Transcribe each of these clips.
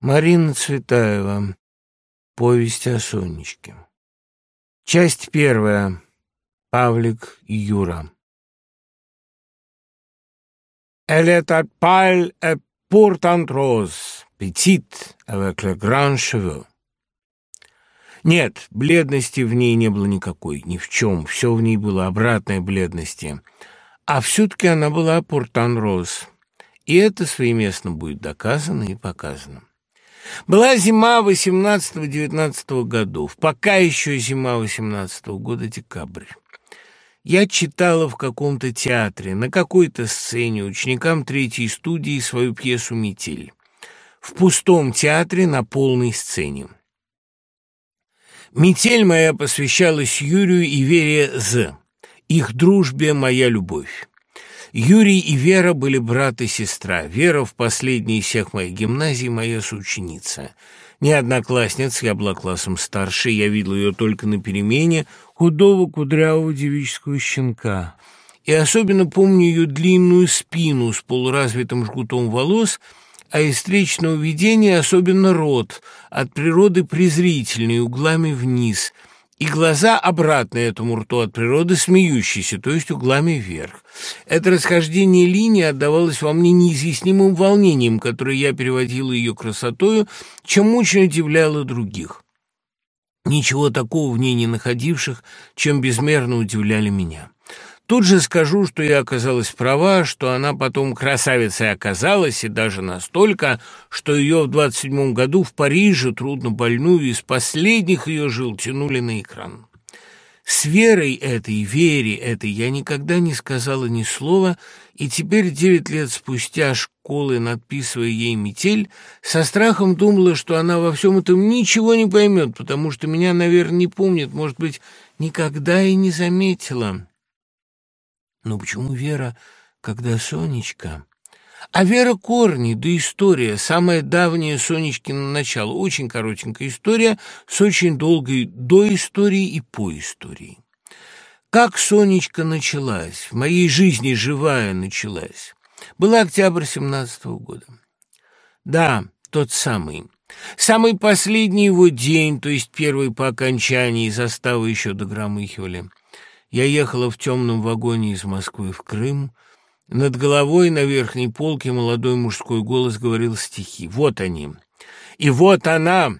Марина Цветаева. Повесть о Сонечке. Часть первая. Павлик и Юра. Elle est à pâle et pourtant rose, petite, avec le grand. Нет, бледности в ней не было никакой, ни в чем. Все в ней было обратной бледности. А все-таки она была пуртан роз. И это своеместно будет доказано и показано. Была зима 18-19 годов, пока еще зима 18 -го года, декабрь. Я читала в каком-то театре, на какой-то сцене ученикам третьей студии свою пьесу «Метель». В пустом театре на полной сцене. «Метель» моя посвящалась Юрию и Вере З. Их дружбе моя любовь. Юрий и Вера были брат и сестра. Вера в последней из всех моих гимназий моя соученица. Не одноклассница, я была классом старше, я видел ее только на перемене худого кудрявого девического щенка. И особенно помню ее длинную спину с полуразвитым жгутом волос, а из встречного видения особенно рот, от природы презрительный, углами вниз — и глаза обратно этому рту от природы смеющиеся, то есть углами вверх. Это расхождение линии отдавалось во мне неизъяснимым волнением, которое я переводила ее красотою, чем очень удивляло других. Ничего такого в ней не находивших, чем безмерно удивляли меня. Тут же скажу, что я оказалась права, что она потом красавицей оказалась, и даже настолько, что ее в 27-м году в Париже, трудно больную, из последних ее жил тянули на экран. С верой этой, вере этой я никогда не сказала ни слова, и теперь, девять лет спустя школы, надписывая ей «Метель», со страхом думала, что она во всем этом ничего не поймет, потому что меня, наверное, не помнит, может быть, никогда и не заметила. Но почему Вера, когда Сонечка... А Вера корни, да история, самая давняя Сонечкина начало, очень коротенькая история с очень долгой до истории и по истории. Как Сонечка началась, в моей жизни живая началась. Была октябрь семнадцатого года. Да, тот самый. Самый последний его день, то есть первый по окончании, заставы еще догромыхивали. Я ехала в темном вагоне из Москвы в Крым. Над головой на верхней полке молодой мужской голос говорил стихи. Вот они. И вот она,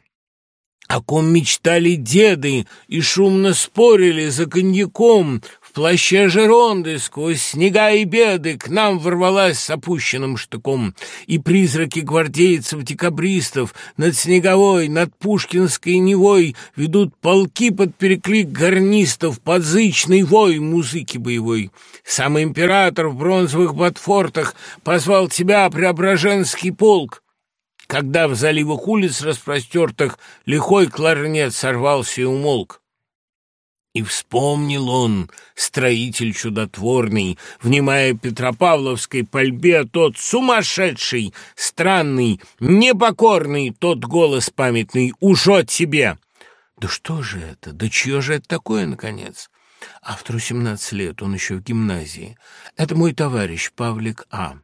о ком мечтали деды и шумно спорили за коньяком, плаще Жеронды сквозь снега и беды к нам ворвалась с опущенным штыком, и призраки гвардейцев-декабристов над Снеговой, над Пушкинской Невой ведут полки под переклик гарнистов, подзычный вой музыки боевой. Сам император в бронзовых ботфортах позвал тебя, Преображенский полк, когда в заливах улиц распростертых лихой кларнет сорвался и умолк. И вспомнил он, строитель чудотворный, внимая Петропавловской пальбе, тот сумасшедший, странный, непокорный, тот голос памятный, уж от тебе. Да что же это? Да чье же это такое, наконец? Автору 17 лет, он еще в гимназии. Это мой товарищ Павлик А.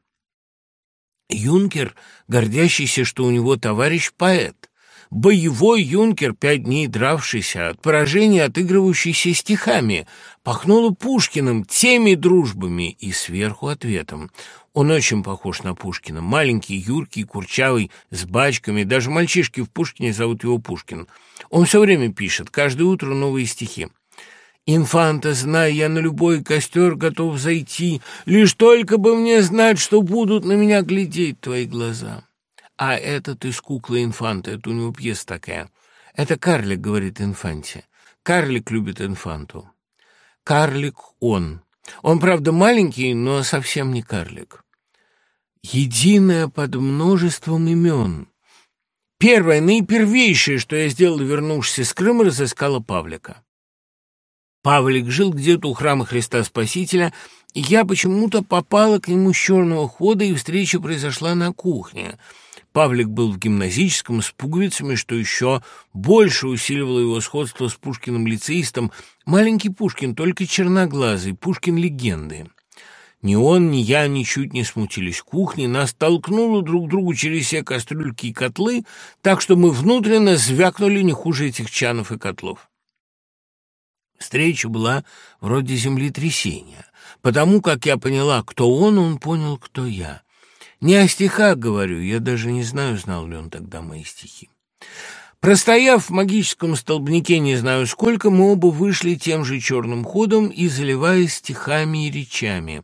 Юнкер, гордящийся, что у него товарищ поэт боевой юнкер, пять дней дравшийся, от поражения отыгрывающийся стихами, пахнуло Пушкиным, теми дружбами и сверху ответом. Он очень похож на Пушкина, маленький, юркий, курчавый, с бачками, даже мальчишки в Пушкине зовут его Пушкин. Он все время пишет, каждое утро новые стихи. «Инфанта, зная, я на любой костер готов зайти, лишь только бы мне знать, что будут на меня глядеть твои глаза». А этот из куклы инфанта, это у него пьеса такая. Это карлик, говорит инфанте. Карлик любит инфанту. Карлик он. Он, правда, маленький, но совсем не карлик. Единое под множеством имен. Первое, наипервейшее, что я сделала, вернувшись из Крыма, разыскала Павлика. Павлик жил где-то у храма Христа Спасителя, и я почему-то попала к нему с черного хода, и встреча произошла на кухне — Павлик был в гимназическом с пуговицами, что еще больше усиливало его сходство с Пушкиным лицеистом. Маленький Пушкин, только черноглазый, Пушкин легенды. Ни он, ни я ничуть не смутились кухни, нас толкнуло друг другу через все кастрюльки и котлы, так что мы внутренно звякнули не хуже этих чанов и котлов. Встреча была вроде землетрясения. Потому как я поняла, кто он, он понял, кто я. Не о стихах говорю, я даже не знаю, знал ли он тогда мои стихи. Простояв в магическом столбнике не знаю сколько, мы оба вышли тем же черным ходом и заливаясь стихами и речами.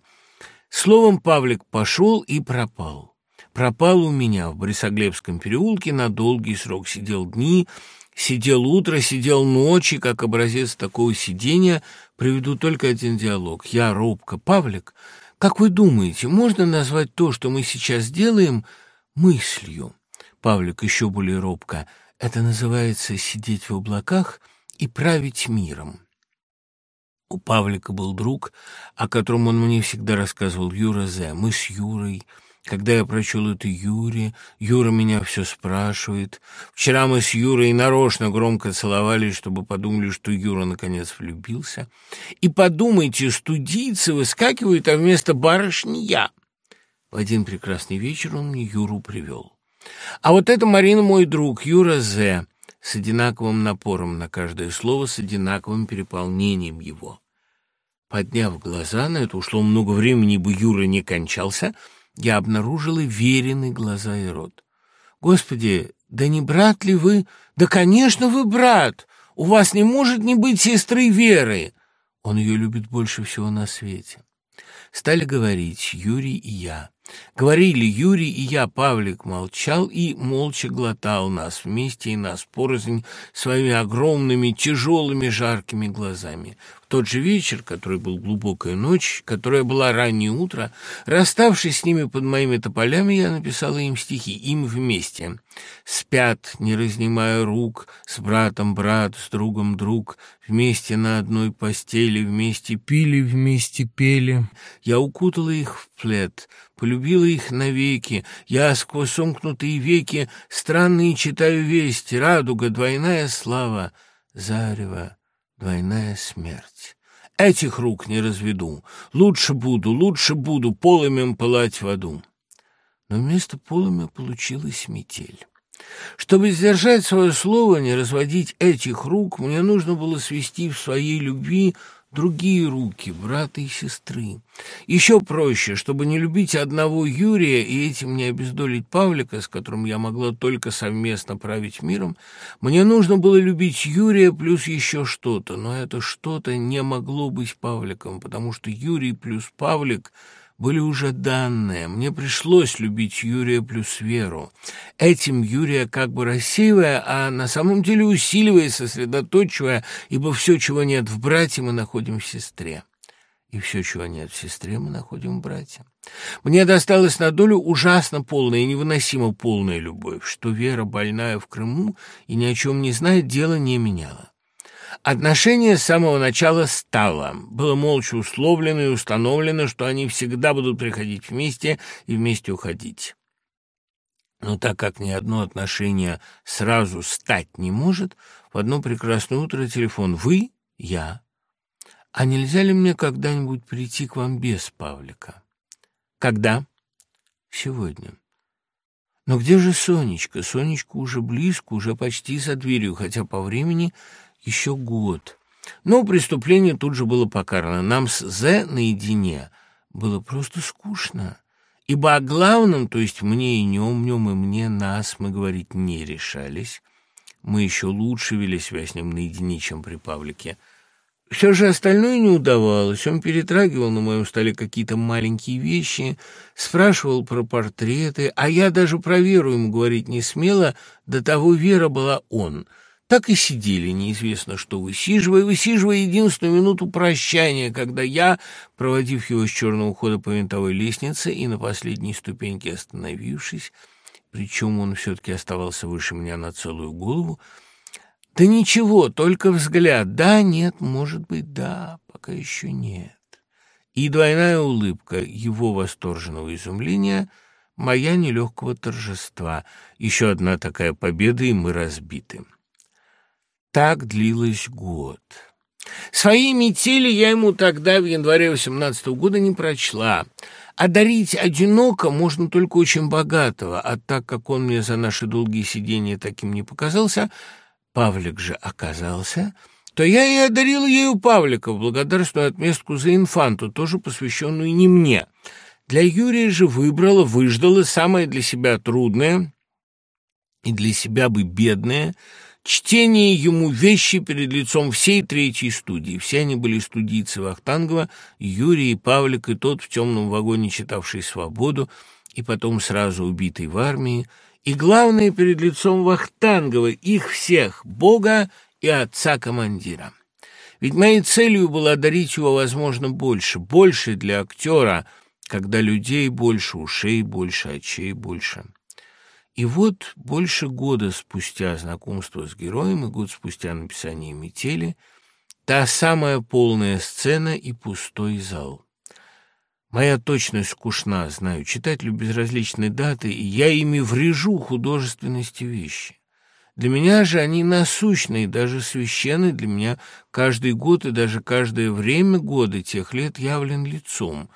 Словом, Павлик пошел и пропал. Пропал у меня в Борисоглебском переулке на долгий срок, сидел дни, Сидел утро, сидел ночи, как образец такого сидения, приведу только один диалог. Я робко. Павлик, как вы думаете, можно назвать то, что мы сейчас делаем, мыслью? Павлик еще более робко. Это называется сидеть в облаках и править миром. У Павлика был друг, о котором он мне всегда рассказывал, Юра Зе. Мы с Юрой когда я прочел это Юре, Юра меня все спрашивает. Вчера мы с Юрой нарочно громко целовались, чтобы подумали, что Юра наконец влюбился. И подумайте, студийцы выскакивают, а вместо барышни я. В один прекрасный вечер он мне Юру привел. А вот это, Марина, мой друг, Юра З., с одинаковым напором на каждое слово, с одинаковым переполнением его. Подняв глаза, на это ушло много времени, бы Юра не кончался — я обнаружила веренные глаза и рот. «Господи, да не брат ли вы? Да, конечно, вы брат! У вас не может не быть сестры Веры!» Он ее любит больше всего на свете. Стали говорить Юрий и я. Говорили Юрий и я, Павлик молчал и молча глотал нас вместе и нас порознь своими огромными, тяжелыми, жаркими глазами тот же вечер, который был глубокая ночь, которая была раннее утро, расставшись с ними под моими тополями, я написала им стихи, им вместе. Спят, не разнимая рук, с братом брат, с другом друг, вместе на одной постели, вместе пили, вместе пели. Я укутала их в плед, полюбила их навеки. Я сквозь сомкнутые веки странные читаю вести, радуга, двойная слава, зарево двойная смерть. Этих рук не разведу. Лучше буду, лучше буду полымем пылать в аду. Но вместо полымя получилась метель. Чтобы сдержать свое слово, не разводить этих рук, мне нужно было свести в своей любви другие руки, брата и сестры. Еще проще, чтобы не любить одного Юрия и этим не обездолить Павлика, с которым я могла только совместно править миром, мне нужно было любить Юрия плюс еще что-то, но это что-то не могло быть Павликом, потому что Юрий плюс Павлик — были уже данные. Мне пришлось любить Юрия плюс Веру. Этим Юрия как бы рассеивая, а на самом деле усиливая, сосредоточивая, ибо все, чего нет в брате, мы находим в сестре. И все, чего нет в сестре, мы находим в брате. Мне досталась на долю ужасно полная и невыносимо полная любовь, что Вера, больная в Крыму и ни о чем не знает, дело не меняла. Отношение с самого начала стало. Было молча условлено и установлено, что они всегда будут приходить вместе и вместе уходить. Но так как ни одно отношение сразу стать не может, в одно прекрасное утро телефон «Вы? Я?» «А нельзя ли мне когда-нибудь прийти к вам без Павлика?» «Когда?» «Сегодня». «Но где же Сонечка? Сонечка уже близко, уже почти за дверью, хотя по времени еще год. Но преступление тут же было покарано. Нам с З наедине было просто скучно. Ибо о главном, то есть мне и нем, нем и мне, нас мы говорить не решались. Мы еще лучше вели связь с ним наедине, чем при Павлике. Все же остальное не удавалось. Он перетрагивал на моем столе какие-то маленькие вещи, спрашивал про портреты, а я даже про Веру ему говорить не смела, до того Вера была он — так и сидели, неизвестно что, высиживая, высиживая единственную минуту прощания, когда я, проводив его с черного хода по винтовой лестнице и на последней ступеньке остановившись, причем он все-таки оставался выше меня на целую голову, да ничего, только взгляд, да, нет, может быть, да, пока еще нет. И двойная улыбка его восторженного изумления — моя нелегкого торжества. Еще одна такая победа, и мы разбиты. Так длилось год. Свои метели я ему тогда, в январе 18 года, не прочла. А дарить одиноко можно только очень богатого, а так как он мне за наши долгие сидения таким не показался, Павлик же оказался, то я и одарила ею Павлика в благодарственную отместку за инфанту, тоже посвященную не мне. Для Юрия же выбрала, выждала самое для себя трудное и для себя бы бедное — Чтение ему вещи перед лицом всей третьей студии. Все они были студийцы Вахтангова, Юрий и Павлик, и тот в темном вагоне читавший «Свободу», и потом сразу убитый в армии. И главное, перед лицом Вахтангова, их всех, Бога и отца-командира. Ведь моей целью было одарить его, возможно, больше, больше для актера, когда людей больше, ушей больше, очей больше. И вот больше года спустя знакомство с героем и год спустя написание «Метели» та самая полная сцена и пустой зал. Моя точность скучна, знаю, читателю безразличны даты, и я ими врежу художественности вещи. Для меня же они насущные, даже священные, для меня каждый год и даже каждое время года тех лет явлен лицом.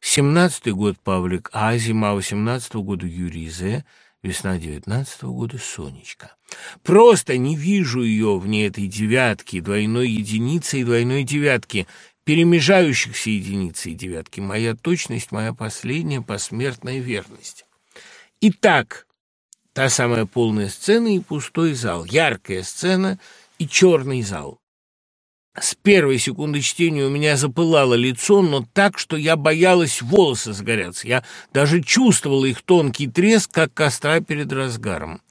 Семнадцатый год Павлик А, зима восемнадцатого года Юрий З., Весна девятнадцатого года Сонечка. Просто не вижу ее вне этой девятки, двойной единицы и двойной девятки, перемежающихся единицы и девятки. Моя точность, моя последняя посмертная верность. Итак, та самая полная сцена и пустой зал, яркая сцена и черный зал. С первой секунды чтения у меня запылало лицо, но так, что я боялась волосы сгорятся. Я даже чувствовала их тонкий треск, как костра перед разгаром.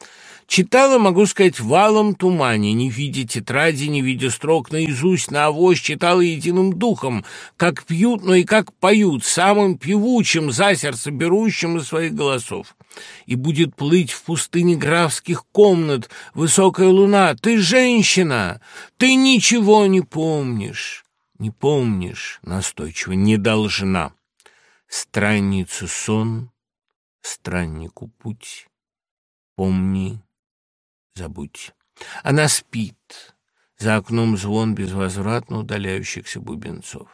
Читала, могу сказать, валом тумане, не видя тетради, не видя строк наизусть, на авось читала единым духом, как пьют, но и как поют, самым певучим, за сердце берущим из своих голосов. И будет плыть в пустыне графских комнат высокая луна. Ты женщина, ты ничего не помнишь, не помнишь, настойчиво, не должна. Странницу сон, страннику путь, помни, забудь. Она спит. За окном звон безвозвратно удаляющихся бубенцов.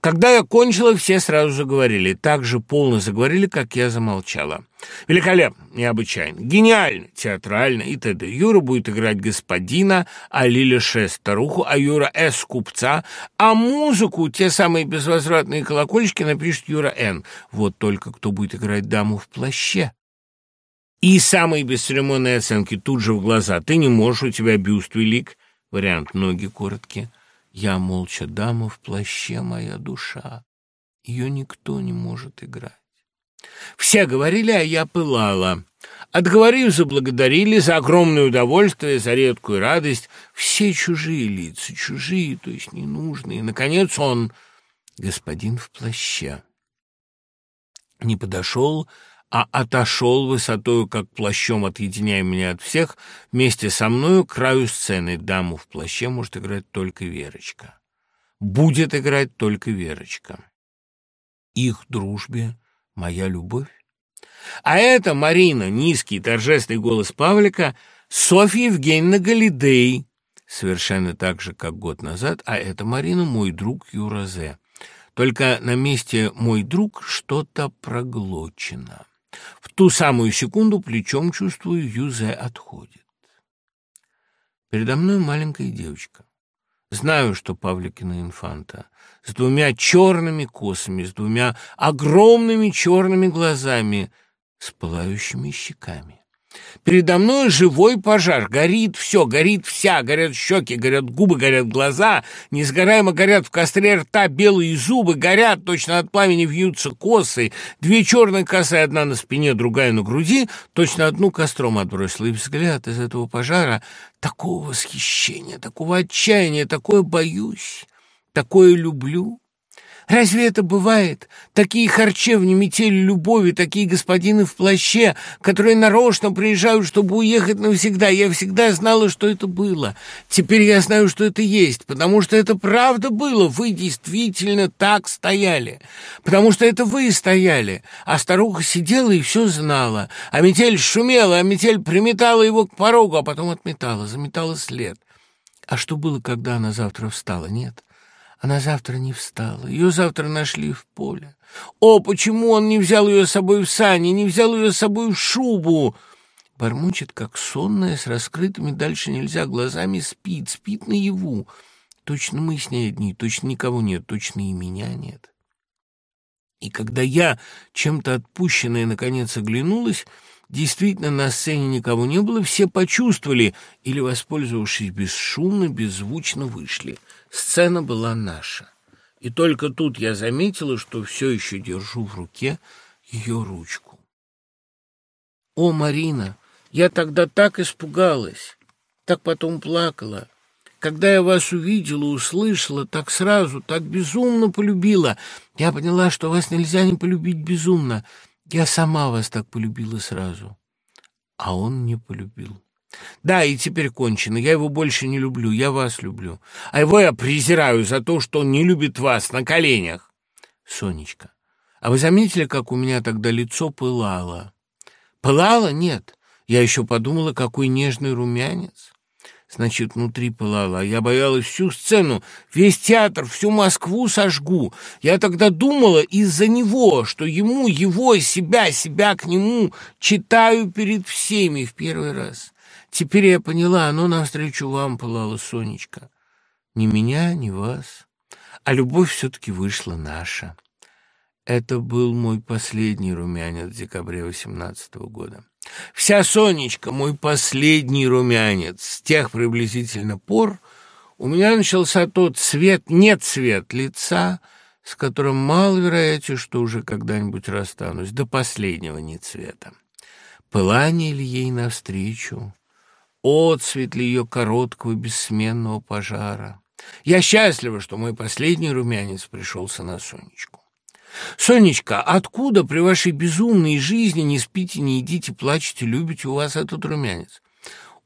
Когда я кончила, все сразу заговорили. Так же полно заговорили, как я замолчала. Великолепно, необычайно, гениально, театрально и т.д. Юра будет играть господина, а Лиля Ше старуху, а Юра С купца, а музыку, те самые безвозвратные колокольчики, напишет Юра Н. Вот только кто будет играть даму в плаще. И самые бесцеремонные оценки тут же в глаза. Ты не можешь, у тебя бюст велик. Вариант ноги короткие. Я молча дама в плаще, моя душа. Ее никто не может играть. Все говорили, а я пылала. Отговорив, заблагодарили за огромное удовольствие, за редкую радость. Все чужие лица, чужие, то есть ненужные. Наконец он, господин в плаще, не подошел, а отошел высотою, как плащом отъединяя меня от всех, вместе со мною к краю сцены. Даму в плаще может играть только Верочка. Будет играть только Верочка. Их дружбе моя любовь. А это Марина, низкий торжественный голос Павлика, Софья Евгеньевна Галидей, совершенно так же, как год назад, а это Марина, мой друг Юразе. Только на месте «мой друг» что-то проглочено. В ту самую секунду плечом чувствую, Юзе отходит. Передо мной маленькая девочка. Знаю, что Павликина инфанта, с двумя черными косами, с двумя огромными черными глазами, с пылающими щеками. Передо мной живой пожар. Горит все, горит вся. Горят щеки, горят губы, горят глаза. Несгораемо горят в костре рта белые зубы. Горят, точно от пламени вьются косы. Две черные косы, одна на спине, другая на груди. Точно одну костром отбросила. И взгляд из этого пожара такого восхищения, такого отчаяния, такое боюсь, такое люблю. Разве это бывает? Такие харчевни, метели любови, такие господины в плаще, которые нарочно приезжают, чтобы уехать навсегда. Я всегда знала, что это было. Теперь я знаю, что это есть, потому что это правда было. Вы действительно так стояли. Потому что это вы стояли. А старуха сидела и все знала. А метель шумела, а метель приметала его к порогу, а потом отметала, заметала след. А что было, когда она завтра встала? Нет, она завтра не встала. Ее завтра нашли в поле. О, почему он не взял ее с собой в сани, не взял ее с собой в шубу? Бормочет, как сонная, с раскрытыми дальше нельзя глазами, спит, спит наяву. Точно мы с ней одни, точно никого нет, точно и меня нет. И когда я, чем-то отпущенная, наконец оглянулась, действительно на сцене никого не было, все почувствовали или, воспользовавшись бесшумно, беззвучно вышли. Сцена была наша. И только тут я заметила, что все еще держу в руке ее ручку. «О, Марина, я тогда так испугалась, так потом плакала. Когда я вас увидела, услышала, так сразу, так безумно полюбила. Я поняла, что вас нельзя не полюбить безумно. Я сама вас так полюбила сразу. А он не полюбил. Да, и теперь кончено. Я его больше не люблю, я вас люблю. А его я презираю за то, что он не любит вас на коленях. Сонечка, а вы заметили, как у меня тогда лицо пылало? Пылало? Нет. Я еще подумала, какой нежный румянец. Значит, внутри пылало, а я боялась всю сцену, весь театр, всю Москву сожгу. Я тогда думала из-за него, что ему, его, себя, себя к нему читаю перед всеми в первый раз. Теперь я поняла, оно навстречу вам пылало, Сонечка. Ни меня, ни вас. А любовь все-таки вышла наша. Это был мой последний румянец в декабре восемнадцатого года. Вся Сонечка, мой последний румянец. С тех приблизительно пор у меня начался тот цвет, нет цвет лица, с которым мало вероятно, что уже когда-нибудь расстанусь, до последнего нет цвета. Пылание ли ей навстречу, отцвет ли ее короткого бессменного пожара. Я счастлива, что мой последний румянец пришелся на Сонечку. «Сонечка, откуда при вашей безумной жизни не спите, не едите, плачете, любите у вас этот румянец?»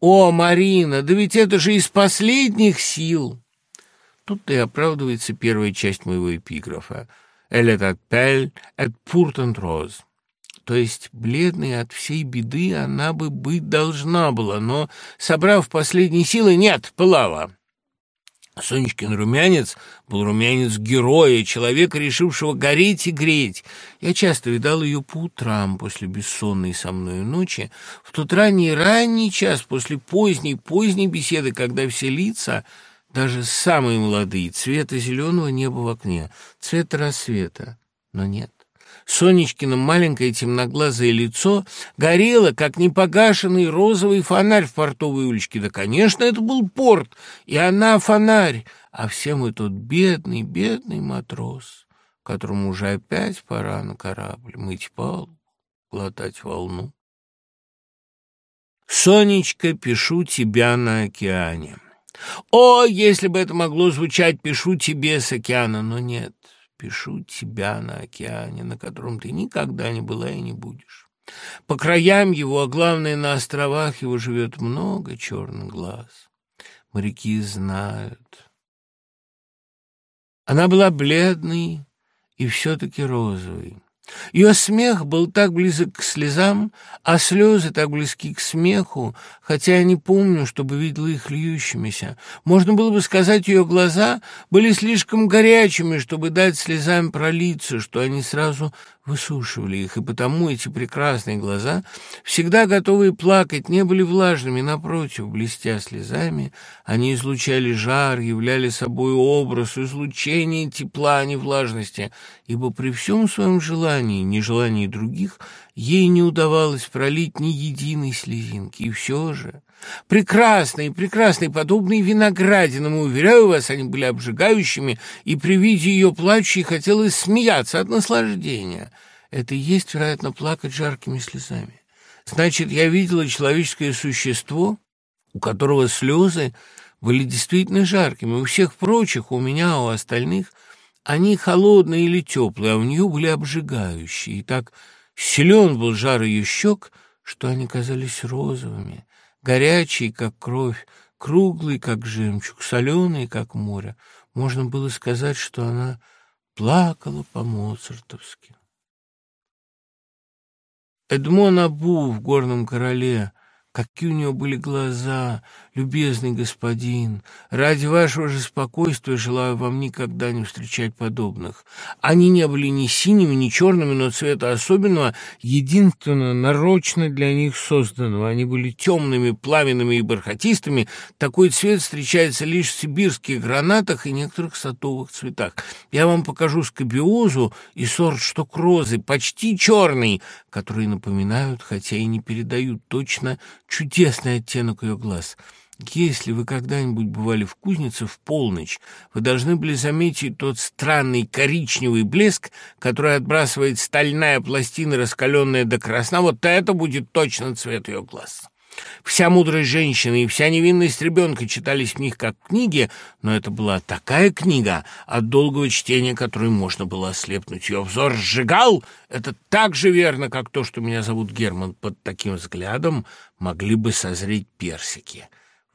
«О, Марина, да ведь это же из последних сил!» Тут-то и оправдывается первая часть моего эпиграфа. «Elle est appelle et pourtant rose». То есть, бледной от всей беды она бы быть должна была, но, собрав последние силы, нет, пылала. Сонечкин румянец был румянец героя, человека, решившего гореть и греть. Я часто видал ее по утрам после бессонной со мной ночи, в тот ранний-ранний час после поздней-поздней беседы, когда все лица, даже самые молодые, цвета зеленого неба в окне, цвета рассвета, но нет. Сонечкино маленькое темноглазое лицо горело, как непогашенный розовый фонарь в портовой уличке. Да, конечно, это был порт, и она фонарь, а все мы тот бедный, бедный матрос, которому уже опять пора на корабль мыть палубу, глотать волну. Сонечка, пишу тебя на океане. О, если бы это могло звучать, пишу тебе с океана, но нет пишу тебя на океане, на котором ты никогда не была и не будешь. По краям его, а главное, на островах его живет много черных глаз. Моряки знают. Она была бледной и все-таки розовой. Ее смех был так близок к слезам, а слезы так близки к смеху, хотя я не помню, чтобы видела их льющимися. Можно было бы сказать, ее глаза были слишком горячими, чтобы дать слезам пролиться, что они сразу высушивали их, и потому эти прекрасные глаза, всегда готовые плакать, не были влажными, напротив, блестя слезами, они излучали жар, являли собой образ, излучение тепла, а не влажности, ибо при всем своем желании, нежелании других, ей не удавалось пролить ни единой слезинки, и все же... Прекрасные, прекрасные, подобные виноградинам, уверяю вас, они были обжигающими, и при виде ее плачущей хотелось смеяться от наслаждения. Это и есть, вероятно, плакать жаркими слезами. Значит, я видела человеческое существо, у которого слезы были действительно жаркими. У всех прочих, у меня, у остальных, они холодные или теплые, а у нее были обжигающие. И так силен был жар ее щек, что они казались розовыми горячий, как кровь, круглый, как жемчуг, соленый, как море. Можно было сказать, что она плакала по-моцартовски. Эдмон Абу в «Горном короле» Какие у нее были глаза, любезный господин! Ради вашего же спокойствия желаю вам никогда не встречать подобных. Они не были ни синими, ни черными, но цвета особенного, единственно нарочно для них созданного. Они были темными, пламенными и бархатистыми. Такой цвет встречается лишь в сибирских гранатах и некоторых садовых цветах. Я вам покажу скобиозу и сорт штокрозы, почти черный, которые напоминают, хотя и не передают точно, чудесный оттенок ее глаз. Если вы когда-нибудь бывали в кузнице в полночь, вы должны были заметить тот странный коричневый блеск, который отбрасывает стальная пластина, раскаленная до красна. Вот это будет точно цвет ее глаз. Вся мудрость женщины и вся невинность ребенка читались в них как книги, но это была такая книга, от долгого чтения которой можно было ослепнуть. Ее взор сжигал. Это так же верно, как то, что меня зовут Герман. Под таким взглядом могли бы созреть персики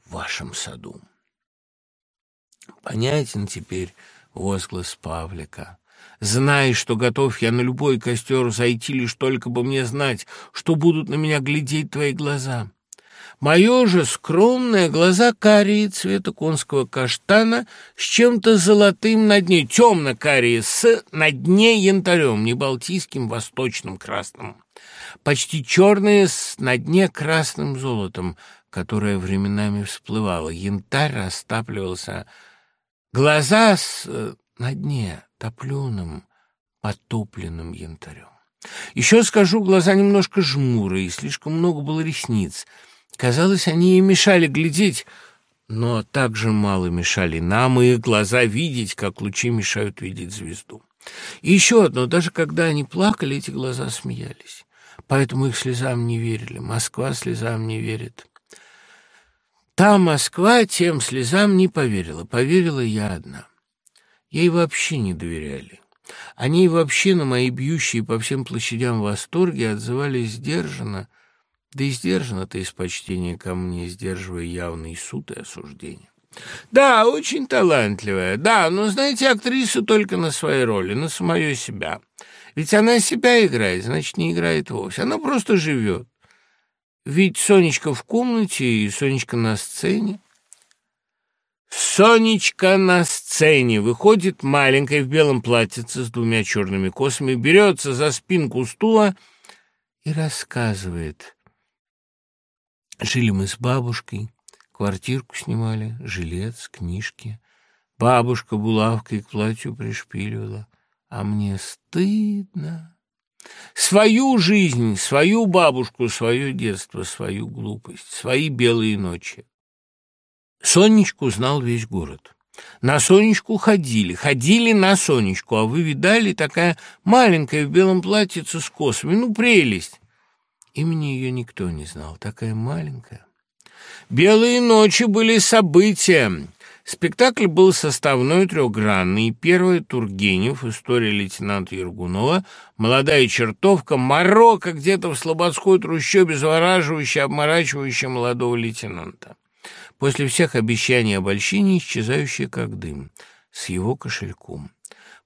в вашем саду. Понятен теперь возглас Павлика. Знай, что готов я на любой костер зайти, лишь только бы мне знать, что будут на меня глядеть твои глаза. Мое же скромное, глаза карие цвета конского каштана с чем-то золотым на дне, темно-карие с на дне янтарем, не балтийским, восточным красным. Почти черные с на дне красным золотом, которое временами всплывало. Янтарь растапливался. Глаза с на дне топленым, потопленным янтарем. Еще скажу, глаза немножко жмурые, слишком много было ресниц — Казалось, они ей мешали глядеть, но также мало мешали нам и глаза видеть, как лучи мешают видеть звезду. И еще одно, даже когда они плакали, эти глаза смеялись. Поэтому их слезам не верили. Москва слезам не верит. Та Москва тем слезам не поверила. Поверила я одна. Ей вообще не доверяли. Они вообще на мои бьющие по всем площадям восторги отзывались сдержанно, да и сдержанно ты из почтения ко мне, сдерживая явный суд и осуждение. Да, очень талантливая, да, но, знаете, актриса только на своей роли, на самое себя. Ведь она себя играет, значит, не играет вовсе, она просто живет. Ведь Сонечка в комнате и Сонечка на сцене. Сонечка на сцене выходит маленькая в белом платьице с двумя черными косами, берется за спинку стула и рассказывает Жили мы с бабушкой, квартирку снимали, жилец, книжки. Бабушка булавкой к платью пришпиливала, а мне стыдно. Свою жизнь, свою бабушку, свое детство, свою глупость, свои белые ночи. Сонечку знал весь город. На Сонечку ходили, ходили на Сонечку, а вы видали, такая маленькая в белом платьице с косами, ну, прелесть. Имени ее никто не знал, такая маленькая. «Белые ночи» были события. Спектакль был составной трехгранный. Первый — Тургенев, история лейтенанта Ергунова, молодая чертовка, Марокко где-то в слободской трущобе, завораживающая, обморачивающая молодого лейтенанта. После всех обещаний обольщений, исчезающая как дым, с его кошельком.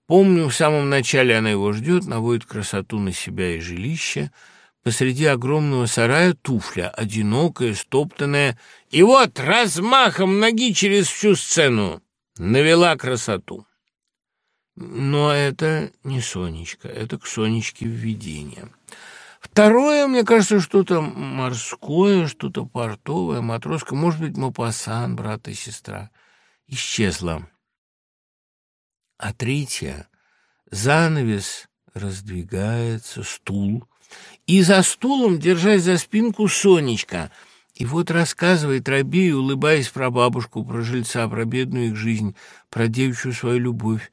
Помню, в самом начале она его ждет, наводит красоту на себя и жилище — Посреди огромного сарая туфля, одинокая, стоптанная, и вот размахом ноги через всю сцену навела красоту. Но это не Сонечка, это к Сонечке введение. Второе, мне кажется, что-то морское, что-то портовое, матроска, может быть, Мапасан, брат и сестра. Исчезла. А третье — занавес раздвигается, стул — и за стулом, держась за спинку, Сонечка. И вот рассказывает Рабею, улыбаясь про бабушку, про жильца, про бедную их жизнь, про девичью свою любовь.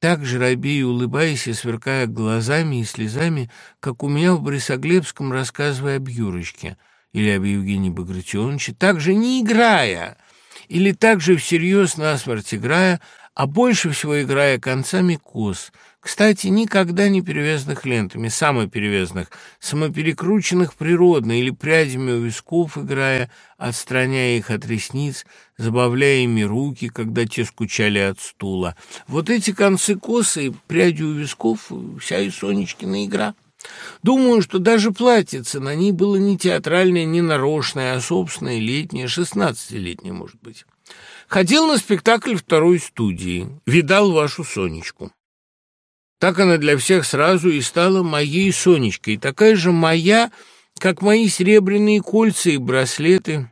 Так же Рабея, улыбаясь и сверкая глазами и слезами, как у меня в Борисоглебском, рассказывая об Юрочке или об Евгении Багратионовиче, так же не играя, или так же всерьез насмерть играя, а больше всего играя концами кос — кстати, никогда не перевязанных лентами, самоперевязанных, самоперекрученных природно или прядями у висков, играя, отстраняя их от ресниц, забавляя ими руки, когда те скучали от стула. Вот эти концы косы, пряди у висков, вся и Сонечкина игра. Думаю, что даже платьице на ней было не театральное, не нарочное, а собственное, летнее, шестнадцатилетнее, может быть. Ходил на спектакль второй студии, видал вашу Сонечку. Так она для всех сразу и стала моей Сонечкой, такая же моя, как мои серебряные кольца и браслеты,